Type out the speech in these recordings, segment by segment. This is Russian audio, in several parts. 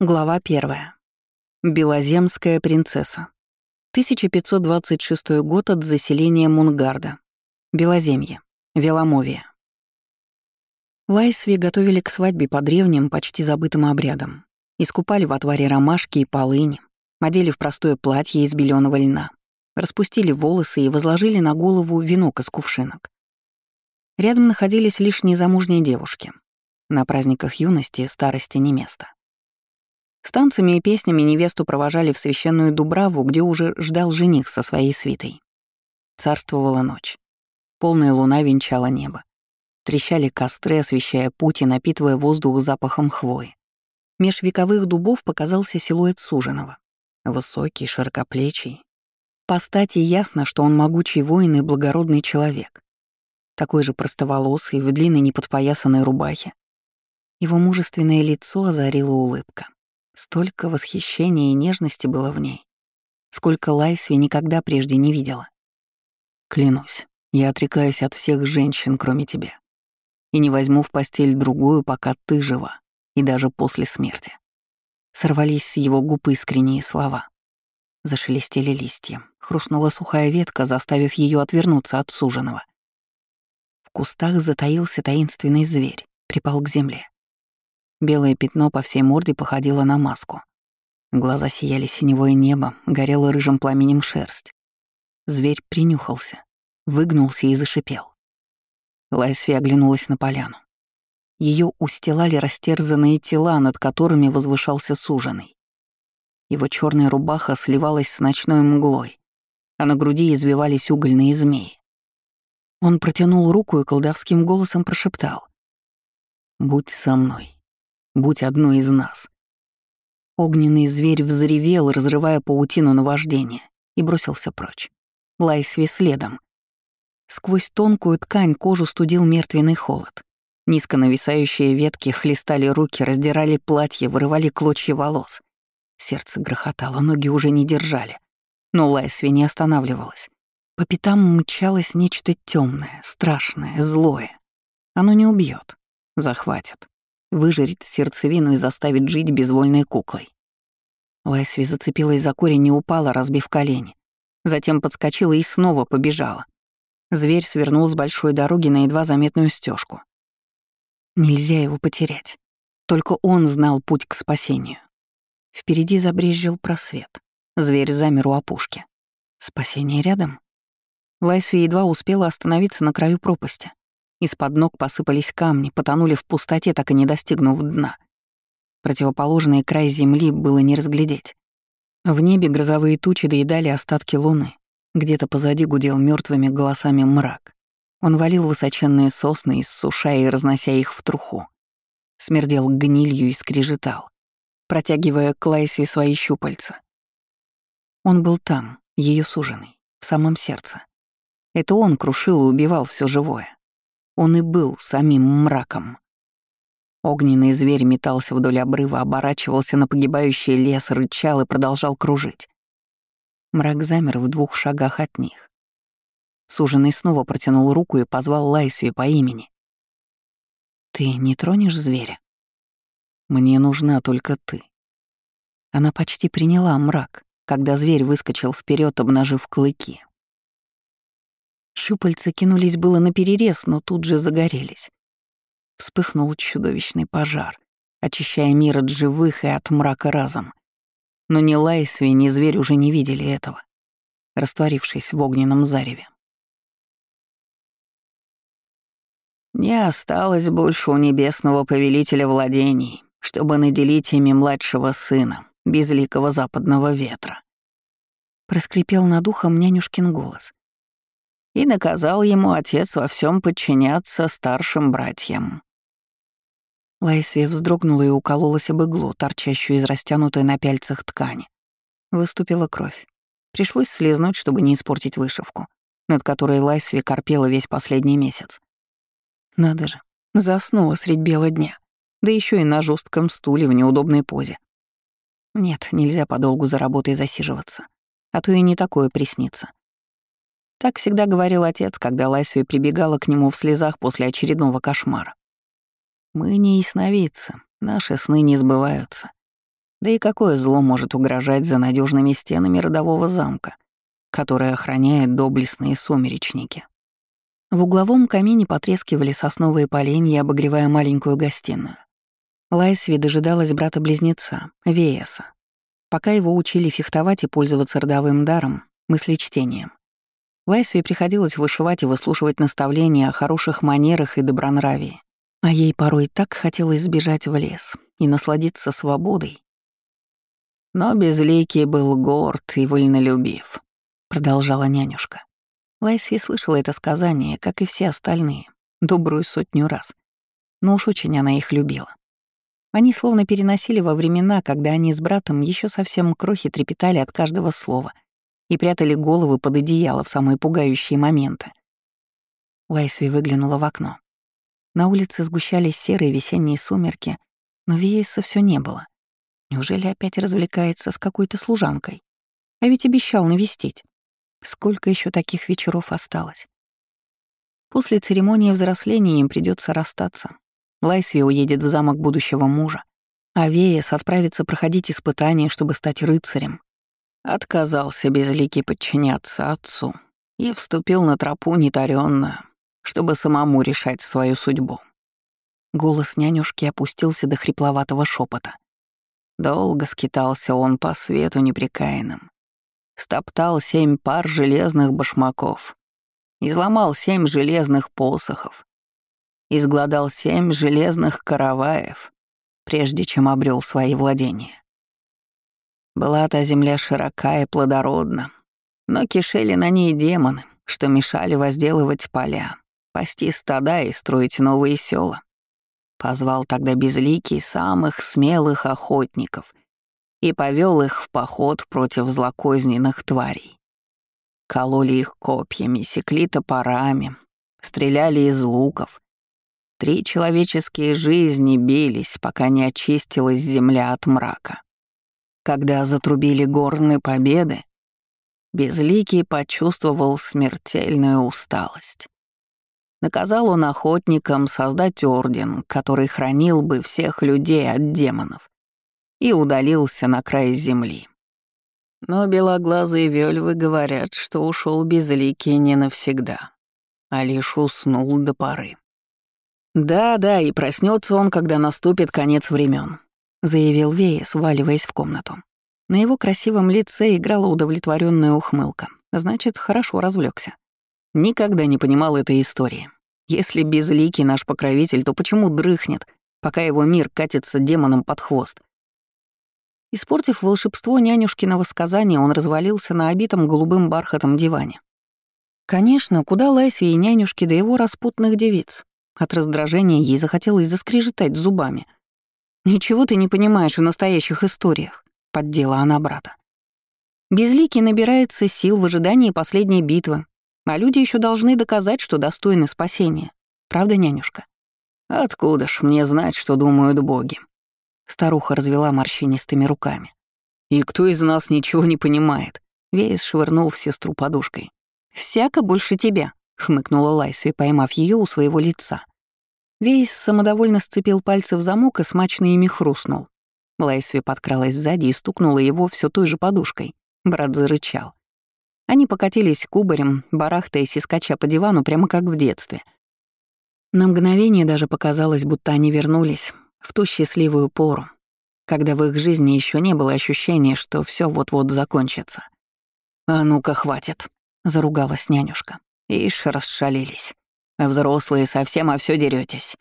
Глава 1. Белоземская принцесса. 1526 год от заселения Мунгарда. Белоземье. Веломовия. Лайсви готовили к свадьбе по древним, почти забытым обрядам. Искупали в отваре ромашки и полыни, одели в простое платье из беленого льна, распустили волосы и возложили на голову венок из кувшинок. Рядом находились лишь незамужние девушки. На праздниках юности старости не место. С и песнями невесту провожали в священную Дубраву, где уже ждал жених со своей свитой. Царствовала ночь. Полная луна венчала небо. Трещали костры, освещая путь и напитывая воздух запахом хвои. Меж вековых дубов показался силуэт суженого. Высокий, широкоплечий. По стати ясно, что он могучий воин и благородный человек. Такой же простоволосый, в длинной неподпоясанной рубахе. Его мужественное лицо озарила улыбка. Столько восхищения и нежности было в ней, сколько Лайсви никогда прежде не видела. Клянусь, я отрекаюсь от всех женщин, кроме тебя, и не возьму в постель другую, пока ты жива, и даже после смерти. Сорвались с его губ искренние слова. Зашелестели листья, хрустнула сухая ветка, заставив ее отвернуться от суженого. В кустах затаился таинственный зверь, припал к земле. Белое пятно по всей морде походило на маску. Глаза сияли синевое небо, горела рыжим пламенем шерсть. Зверь принюхался, выгнулся и зашипел. Лайсви оглянулась на поляну. Ее устилали растерзанные тела, над которыми возвышался суженый. Его черная рубаха сливалась с ночной мглой, а на груди извивались угольные змеи. Он протянул руку и колдовским голосом прошептал. «Будь со мной». Будь одной из нас. Огненный зверь взревел, разрывая паутину наваждения, и бросился прочь. Лайсви следом. Сквозь тонкую ткань кожу студил мертвенный холод. Низко нависающие ветки хлестали руки, раздирали платье, вырывали клочья волос. Сердце грохотало, ноги уже не держали. Но Лайсви не останавливалась. По пятам мчалось нечто темное, страшное, злое. Оно не убьет, захватит выжарить сердцевину и заставить жить безвольной куклой. Лайсви зацепилась за корень и упала, разбив колени. Затем подскочила и снова побежала. Зверь свернул с большой дороги на едва заметную стежку. Нельзя его потерять. Только он знал путь к спасению. Впереди забрезжил просвет. Зверь замер у опушки. Спасение рядом? Лайсви едва успела остановиться на краю пропасти. Из-под ног посыпались камни, потонули в пустоте, так и не достигнув дна. Противоположный край земли было не разглядеть. В небе грозовые тучи доедали остатки луны. Где-то позади гудел мертвыми голосами мрак. Он валил высоченные сосны, иссушая и разнося их в труху. Смердел гнилью и скрежетал, протягивая к Лайсве свои щупальца. Он был там, ее суженый, в самом сердце. Это он крушил и убивал все живое. Он и был самим мраком. Огненный зверь метался вдоль обрыва, оборачивался на погибающий лес, рычал и продолжал кружить. Мрак замер в двух шагах от них. Суженый снова протянул руку и позвал Лайсви по имени. «Ты не тронешь зверя? Мне нужна только ты». Она почти приняла мрак, когда зверь выскочил вперед, обнажив клыки. Щупальца кинулись было на перерез, но тут же загорелись. Вспыхнул чудовищный пожар, очищая мир от живых и от мрака разом. Но ни Лайсви, ни зверь уже не видели этого, растворившись в огненном зареве. Не осталось больше у небесного повелителя владений, чтобы наделить ими младшего сына, безликого западного ветра. Проскрипел над ухом нянюшкин голос и наказал ему отец во всем подчиняться старшим братьям. Лайсви вздрогнула и укололась об иглу, торчащую из растянутой на пяльцах ткани. Выступила кровь. Пришлось слезнуть, чтобы не испортить вышивку, над которой Лайсви корпела весь последний месяц. Надо же, заснула средь бела дня, да еще и на жестком стуле в неудобной позе. Нет, нельзя подолгу за работой засиживаться, а то и не такое приснится. Так всегда говорил отец, когда Лайсви прибегала к нему в слезах после очередного кошмара. «Мы не ясновидцы, наши сны не сбываются. Да и какое зло может угрожать за надежными стенами родового замка, который охраняет доблестные сумеречники? В угловом камине потрескивали сосновые поленья, обогревая маленькую гостиную. Лайсви дожидалась брата-близнеца, Вееса. Пока его учили фехтовать и пользоваться родовым даром, мыслечтением. Лайсви приходилось вышивать и выслушивать наставления о хороших манерах и добронравии. А ей порой так хотелось сбежать в лес и насладиться свободой. Но Безликий был горд и вольнолюбив, продолжала нянюшка. Лайсви слышала это сказание, как и все остальные, добрую сотню раз. Но уж очень она их любила. Они словно переносили во времена, когда они с братом еще совсем крохи трепетали от каждого слова — и прятали головы под одеяло в самые пугающие моменты. Лайсви выглянула в окно. На улице сгущались серые весенние сумерки, но Виеса все не было. Неужели опять развлекается с какой-то служанкой? А ведь обещал навестить. Сколько еще таких вечеров осталось? После церемонии взросления им придется расстаться. Лайсви уедет в замок будущего мужа, а Веес отправится проходить испытания, чтобы стать рыцарем, Отказался безликий подчиняться отцу и вступил на тропу нетарённую, чтобы самому решать свою судьбу. Голос нянюшки опустился до хрипловатого шепота. Долго скитался он по свету непрекаянным. Стоптал семь пар железных башмаков. Изломал семь железных посохов. Изгладал семь железных караваев, прежде чем обрел свои владения. Была та земля широка и плодородна, но кишели на ней демоны, что мешали возделывать поля, пасти стада и строить новые села. Позвал тогда безликий самых смелых охотников и повел их в поход против злокозненных тварей. Кололи их копьями, секли топорами, стреляли из луков. Три человеческие жизни бились, пока не очистилась земля от мрака. Когда затрубили горны победы, Безликий почувствовал смертельную усталость. Наказал он охотникам создать орден, который хранил бы всех людей от демонов, и удалился на край земли. Но белоглазые вельвы говорят, что ушел Безликий не навсегда, а лишь уснул до поры. Да-да, и проснется он, когда наступит конец времен заявил Вея, сваливаясь в комнату. На его красивом лице играла удовлетворенная ухмылка. Значит, хорошо развлекся. Никогда не понимал этой истории. Если безликий наш покровитель, то почему дрыхнет, пока его мир катится демоном под хвост? Испортив волшебство нянюшкиного сказания, он развалился на обитом голубым бархатом диване. Конечно, куда Лайсви и нянюшки до его распутных девиц. От раздражения ей захотелось заскрежетать зубами — «Ничего ты не понимаешь в настоящих историях», — поддела она брата. Безликий набирается сил в ожидании последней битвы, а люди еще должны доказать, что достойны спасения. Правда, нянюшка? Откуда ж мне знать, что думают боги? Старуха развела морщинистыми руками. И кто из нас ничего не понимает? Вейс швырнул в сестру подушкой. «Всяко больше тебя», — хмыкнула Лайсви, поймав ее у своего лица. Вейс самодовольно сцепил пальцы в замок и смачно ими хрустнул. Лайсви подкралась сзади и стукнула его все той же подушкой. Брат зарычал. Они покатились кубарем, барахтаясь и скача по дивану прямо как в детстве. На мгновение даже показалось, будто они вернулись в ту счастливую пору, когда в их жизни еще не было ощущения, что все вот-вот закончится. «А ну-ка, хватит», — заругалась нянюшка. Ишь, расшалились. Взрослые совсем о все деретесь.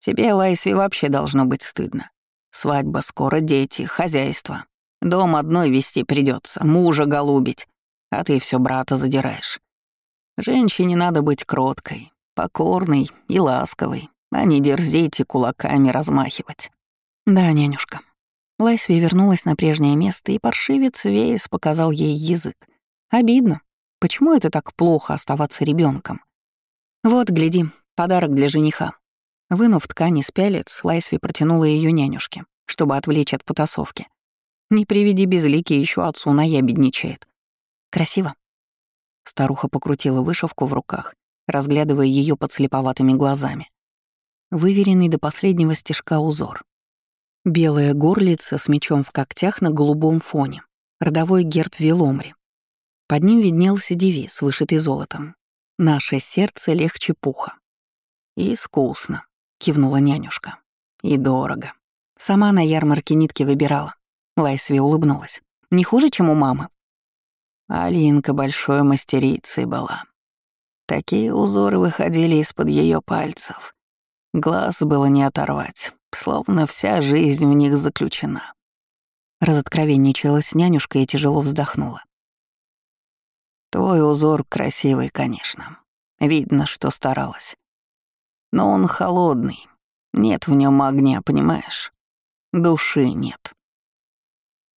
Тебе, Лайсви, вообще должно быть стыдно. Свадьба скоро, дети, хозяйство. Дом одной вести придется, мужа голубить, а ты все брата задираешь. Женщине надо быть кроткой, покорной и ласковой, а не дерзить и кулаками размахивать. Да, нянюшка. Лайсви вернулась на прежнее место, и паршивец Вейс показал ей язык. Обидно. Почему это так плохо оставаться ребенком? «Вот, гляди, подарок для жениха». Вынув ткань из пялец, Лайсви протянула ее нянюшке, чтобы отвлечь от потасовки. «Не приведи безлики, еще отцу наябедничает». «Красиво?» Старуха покрутила вышивку в руках, разглядывая ее под слеповатыми глазами. Выверенный до последнего стежка узор. Белая горлица с мечом в когтях на голубом фоне. Родовой герб Веломри. Под ним виднелся девиз, вышитый золотом. «Наше сердце легче пуха». «И искусно», — кивнула нянюшка. «И дорого». Сама на ярмарке нитки выбирала. Лайсви улыбнулась. «Не хуже, чем у мамы?» Алинка большой мастерицей была. Такие узоры выходили из-под ее пальцев. Глаз было не оторвать, словно вся жизнь в них заключена. Разоткровенничалась нянюшка и тяжело вздохнула. Твой узор красивый, конечно. Видно, что старалась. Но он холодный. Нет в нем огня, понимаешь? Души нет.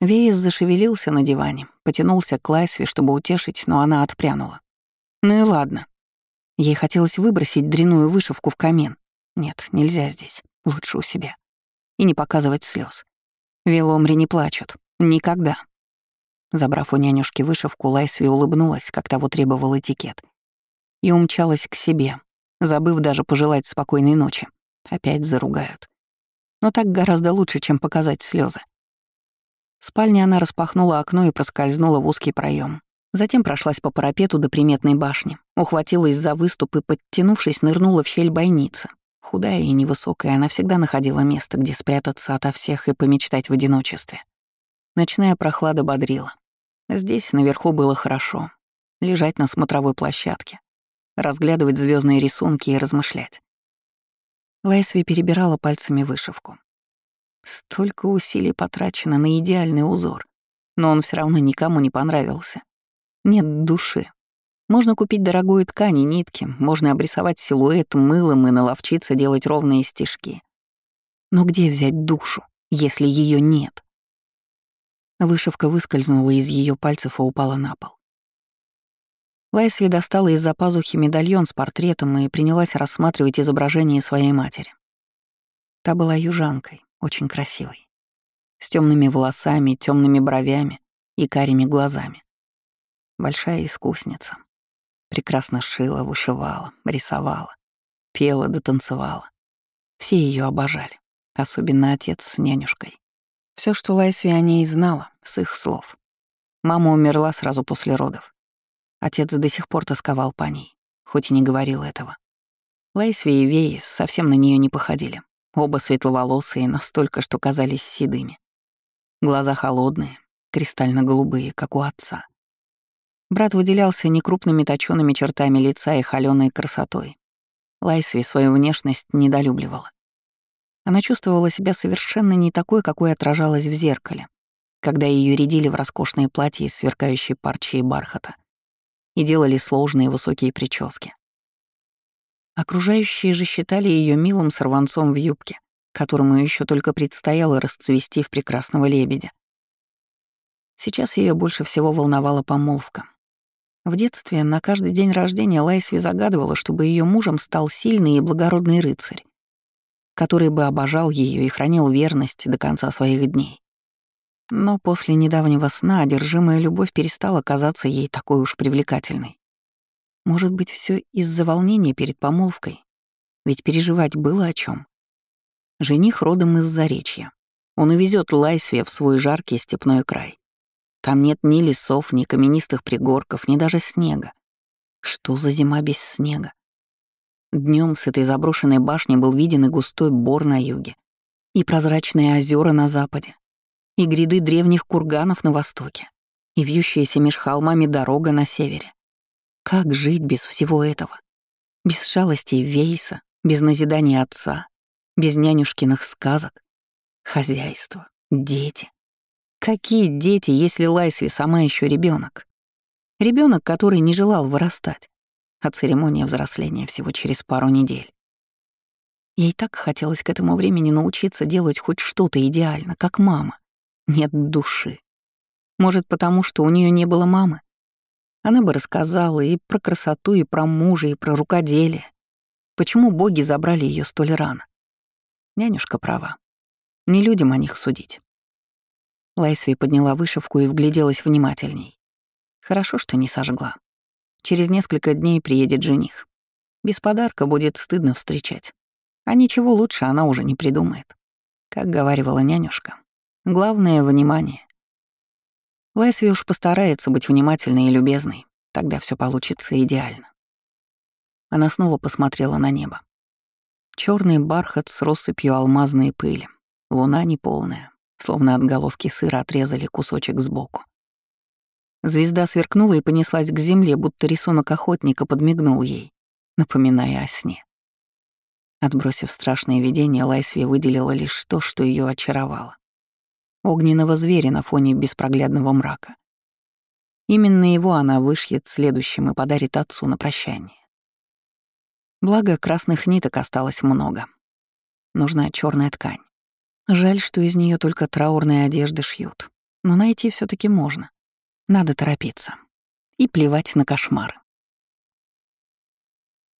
Веес зашевелился на диване, потянулся к Лайсве, чтобы утешить, но она отпрянула. Ну и ладно. Ей хотелось выбросить дряную вышивку в камин. Нет, нельзя здесь. Лучше у себя. И не показывать слез. Веломри не плачут. Никогда. Забрав у нянюшки вышивку, Лайсви улыбнулась, как того требовал этикет. И умчалась к себе, забыв даже пожелать спокойной ночи. Опять заругают. Но так гораздо лучше, чем показать слезы. В спальне она распахнула окно и проскользнула в узкий проем. Затем прошлась по парапету до приметной башни, ухватилась за выступ и, подтянувшись, нырнула в щель бойницы. Худая и невысокая, она всегда находила место, где спрятаться ото всех и помечтать в одиночестве. Ночная прохлада бодрила. Здесь наверху было хорошо. Лежать на смотровой площадке, разглядывать звездные рисунки и размышлять. Лайсви перебирала пальцами вышивку. Столько усилий потрачено на идеальный узор, но он все равно никому не понравился. Нет души. Можно купить дорогую ткань и нитки, можно обрисовать силуэт мылом и наловчиться делать ровные стежки. Но где взять душу, если ее нет? Вышивка выскользнула из ее пальцев и упала на пол. Лайсви достала из-за пазухи медальон с портретом и принялась рассматривать изображение своей матери. Та была южанкой, очень красивой, с темными волосами, темными бровями и карими глазами. Большая искусница. Прекрасно шила, вышивала, рисовала, пела да танцевала. Все ее обожали, особенно отец с нянюшкой. Все, что Лайсви о ней знала, с их слов. Мама умерла сразу после родов. Отец до сих пор тосковал по ней, хоть и не говорил этого. Лайсви и Вейс совсем на нее не походили. Оба светловолосые, настолько, что казались седыми. Глаза холодные, кристально-голубые, как у отца. Брат выделялся некрупными точёными чертами лица и холёной красотой. Лайсви свою внешность недолюбливала. Она чувствовала себя совершенно не такой, какой отражалась в зеркале, когда ее рядили в роскошные платья из сверкающей парчи и бархата и делали сложные высокие прически. Окружающие же считали ее милым сорванцом в юбке, которому еще только предстояло расцвести в прекрасного лебедя. Сейчас ее больше всего волновала помолвка. В детстве на каждый день рождения Лайсви загадывала, чтобы ее мужем стал сильный и благородный рыцарь, который бы обожал ее и хранил верность до конца своих дней. Но после недавнего сна одержимая любовь перестала казаться ей такой уж привлекательной. Может быть, все из-за волнения перед помолвкой? Ведь переживать было о чем. Жених родом из Заречья. Он увезет Лайсве в свой жаркий степной край. Там нет ни лесов, ни каменистых пригорков, ни даже снега. Что за зима без снега? Днем с этой заброшенной башни был виден и густой бор на юге, и прозрачные озера на западе, и гряды древних курганов на востоке, и вьющаяся меж холмами дорога на севере. Как жить без всего этого? Без шалостей Вейса, без назидания отца, без нянюшкиных сказок, хозяйство, дети. Какие дети, если Лайсви сама еще ребенок? Ребенок, который не желал вырастать, а церемония взросления всего через пару недель. Ей так хотелось к этому времени научиться делать хоть что-то идеально, как мама. Нет души. Может, потому что у нее не было мамы? Она бы рассказала и про красоту, и про мужа, и про рукоделие. Почему боги забрали ее столь рано? Нянюшка права. Не людям о них судить. Лайсви подняла вышивку и вгляделась внимательней. Хорошо, что не сожгла. Через несколько дней приедет жених. Без подарка будет стыдно встречать. А ничего лучше она уже не придумает. Как говаривала нянюшка, главное — внимание. Лайсви уж постарается быть внимательной и любезной, тогда все получится идеально. Она снова посмотрела на небо. Черный бархат с россыпью алмазной пыли, луна неполная, словно от головки сыра отрезали кусочек сбоку. Звезда сверкнула и понеслась к земле, будто рисунок охотника подмигнул ей, напоминая о сне. Отбросив страшное видение, Лайсви выделила лишь то, что ее очаровало. Огненного зверя на фоне беспроглядного мрака. Именно его она вышьет следующим и подарит отцу на прощание. Благо, красных ниток осталось много. Нужна черная ткань. Жаль, что из нее только траурные одежды шьют. Но найти все таки можно. Надо торопиться. И плевать на кошмары.